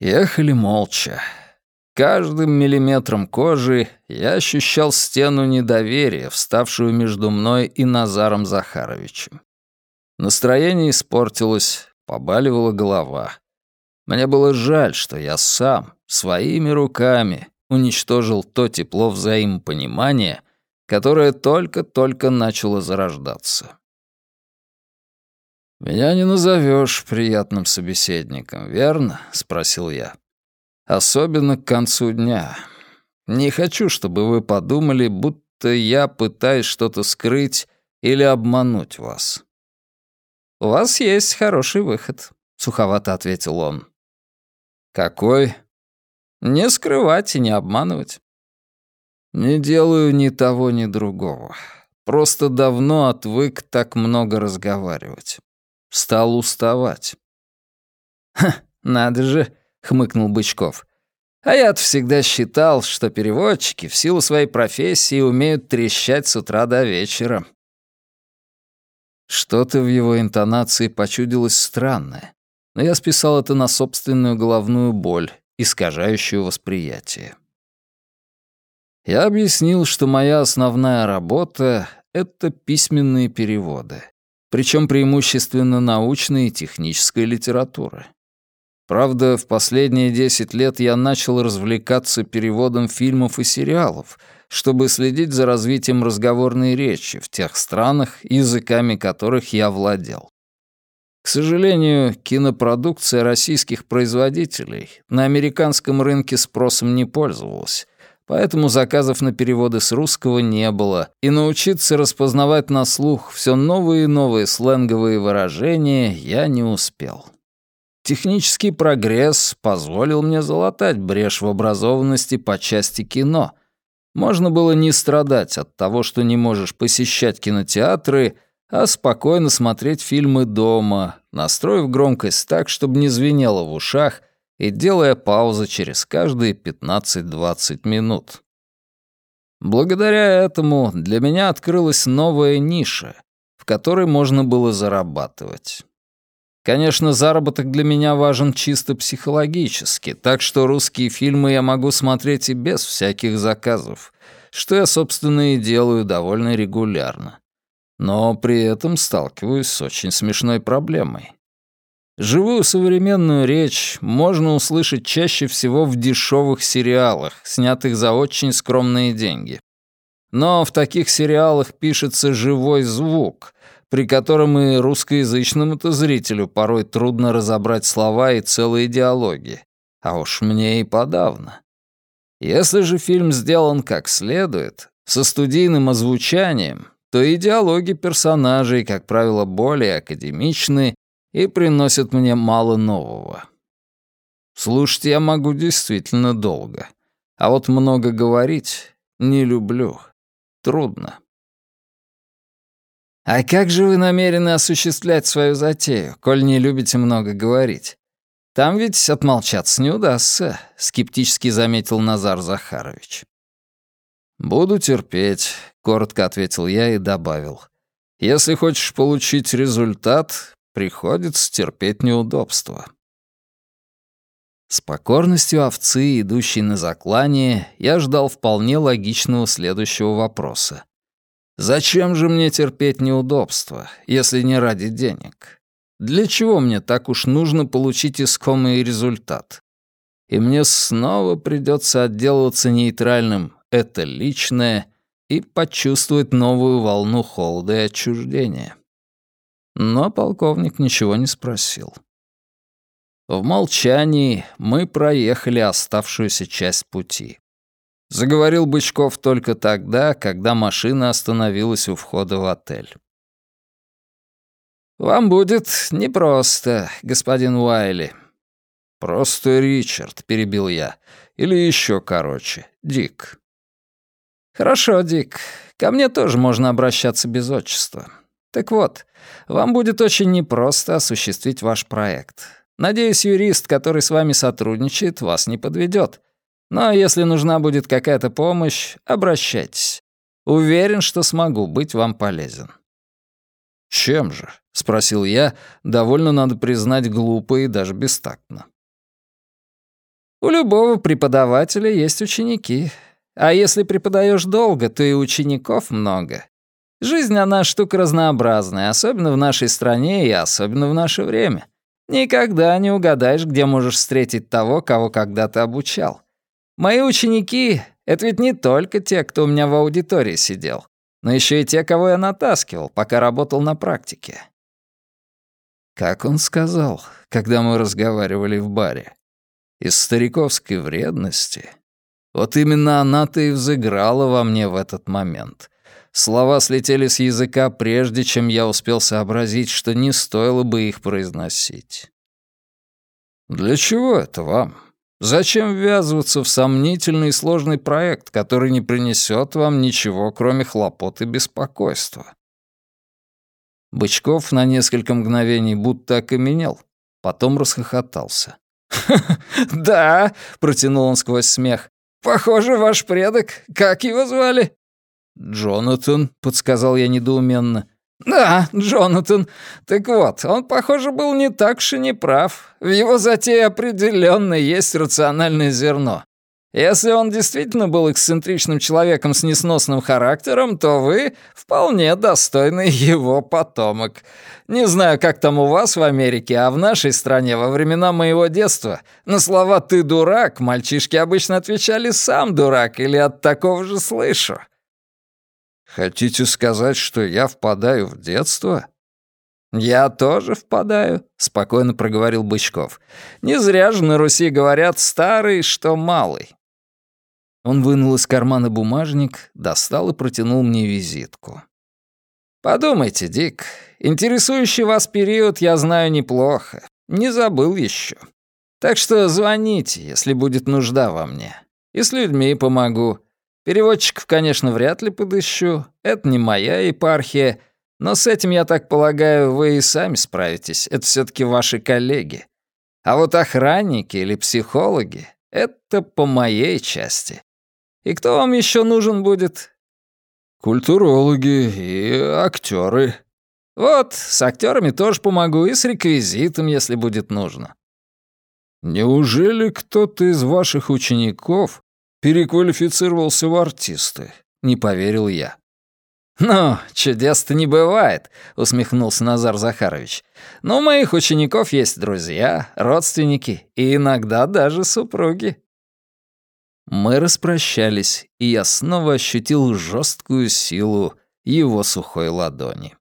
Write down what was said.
Ехали молча. Каждым миллиметром кожи я ощущал стену недоверия, вставшую между мной и Назаром Захаровичем. Настроение испортилось, побаливала голова. Мне было жаль, что я сам, своими руками, уничтожил то тепло взаимопонимания, которое только-только начало зарождаться. «Меня не назовешь приятным собеседником, верно?» — спросил я. «Особенно к концу дня. Не хочу, чтобы вы подумали, будто я пытаюсь что-то скрыть или обмануть вас». «У вас есть хороший выход», — суховато ответил он. «Какой?» «Не скрывать и не обманывать». «Не делаю ни того, ни другого. Просто давно отвык так много разговаривать. Стал уставать. «Ха, надо же», — хмыкнул Бычков. «А я-то всегда считал, что переводчики в силу своей профессии умеют трещать с утра до вечера». Что-то в его интонации почудилось странное, но я списал это на собственную головную боль, искажающую восприятие. Я объяснил, что моя основная работа — это письменные переводы причем преимущественно научной и технической литературы. Правда, в последние 10 лет я начал развлекаться переводом фильмов и сериалов, чтобы следить за развитием разговорной речи в тех странах, языками которых я владел. К сожалению, кинопродукция российских производителей на американском рынке спросом не пользовалась, поэтому заказов на переводы с русского не было, и научиться распознавать на слух все новые и новые сленговые выражения я не успел. Технический прогресс позволил мне залатать брешь в образованности по части кино. Можно было не страдать от того, что не можешь посещать кинотеатры, а спокойно смотреть фильмы дома, настроив громкость так, чтобы не звенело в ушах и делая паузы через каждые 15-20 минут. Благодаря этому для меня открылась новая ниша, в которой можно было зарабатывать. Конечно, заработок для меня важен чисто психологически, так что русские фильмы я могу смотреть и без всяких заказов, что я, собственно, и делаю довольно регулярно. Но при этом сталкиваюсь с очень смешной проблемой. Живую современную речь можно услышать чаще всего в дешевых сериалах, снятых за очень скромные деньги. Но в таких сериалах пишется живой звук, при котором и русскоязычному-то зрителю порой трудно разобрать слова и целые диалоги. А уж мне и подавно. Если же фильм сделан как следует, со студийным озвучанием, то и диалоги персонажей, как правило, более академичны и приносят мне мало нового. Слушать я могу действительно долго, а вот много говорить не люблю. Трудно. «А как же вы намерены осуществлять свою затею, коль не любите много говорить? Там ведь отмолчаться не удастся», — скептически заметил Назар Захарович. «Буду терпеть», — коротко ответил я и добавил. «Если хочешь получить результат, Приходится терпеть неудобства. С покорностью овцы, идущей на заклание, я ждал вполне логичного следующего вопроса. Зачем же мне терпеть неудобства, если не ради денег? Для чего мне так уж нужно получить искомый результат? И мне снова придется отделываться нейтральным «это личное» и почувствовать новую волну холода и отчуждения. Но полковник ничего не спросил. В молчании мы проехали оставшуюся часть пути. Заговорил Бычков только тогда, когда машина остановилась у входа в отель. «Вам будет непросто, господин Уайли». «Просто Ричард», — перебил я. «Или еще короче, Дик». «Хорошо, Дик. Ко мне тоже можно обращаться без отчества. Так вот, вам будет очень непросто осуществить ваш проект. Надеюсь, юрист, который с вами сотрудничает, вас не подведет. Но если нужна будет какая-то помощь, обращайтесь. Уверен, что смогу быть вам полезен». «Чем же?» — спросил я, довольно, надо признать, глупо и даже бестактно. У любого преподавателя есть ученики. А если преподаешь долго, то и учеников много. Жизнь, она штука разнообразная, особенно в нашей стране и особенно в наше время. Никогда не угадаешь, где можешь встретить того, кого когда-то обучал. Мои ученики — это ведь не только те, кто у меня в аудитории сидел, но еще и те, кого я натаскивал, пока работал на практике. Как он сказал, когда мы разговаривали в баре? Из стариковской вредности. Вот именно она-то и взыграла во мне в этот момент. Слова слетели с языка, прежде чем я успел сообразить, что не стоило бы их произносить. «Для чего это вам? Зачем ввязываться в сомнительный и сложный проект, который не принесет вам ничего, кроме хлопот и беспокойства?» Бычков на несколько мгновений будто окаменел, потом расхохотался. «Да», — протянул он сквозь смех. «Похоже, ваш предок. Как его звали?» «Джонатан», — подсказал я недоуменно. «Да, Джонатан. Так вот, он, похоже, был не так уж и не прав. В его затее определенно есть рациональное зерно. Если он действительно был эксцентричным человеком с несносным характером, то вы вполне достойный его потомок. Не знаю, как там у вас в Америке, а в нашей стране во времена моего детства на слова «ты дурак» мальчишки обычно отвечали «сам дурак» или «от такого же слышу». «Хотите сказать, что я впадаю в детство?» «Я тоже впадаю», — спокойно проговорил Бычков. «Не зря же на Руси говорят «старый, что малый». Он вынул из кармана бумажник, достал и протянул мне визитку. «Подумайте, Дик, интересующий вас период я знаю неплохо. Не забыл еще. Так что звоните, если будет нужда во мне. И с людьми помогу. Переводчиков, конечно, вряд ли подыщу. Это не моя епархия. Но с этим, я так полагаю, вы и сами справитесь. Это все таки ваши коллеги. А вот охранники или психологи — это по моей части. И кто вам еще нужен будет?» «Культурологи и актеры. «Вот, с актерами тоже помогу, и с реквизитом, если будет нужно». «Неужели кто-то из ваших учеников переквалифицировался в артисты?» — не поверил я. «Ну, чудес-то не бывает», — усмехнулся Назар Захарович. «Но у моих учеников есть друзья, родственники и иногда даже супруги». Мы распрощались, и я снова ощутил жесткую силу его сухой ладони.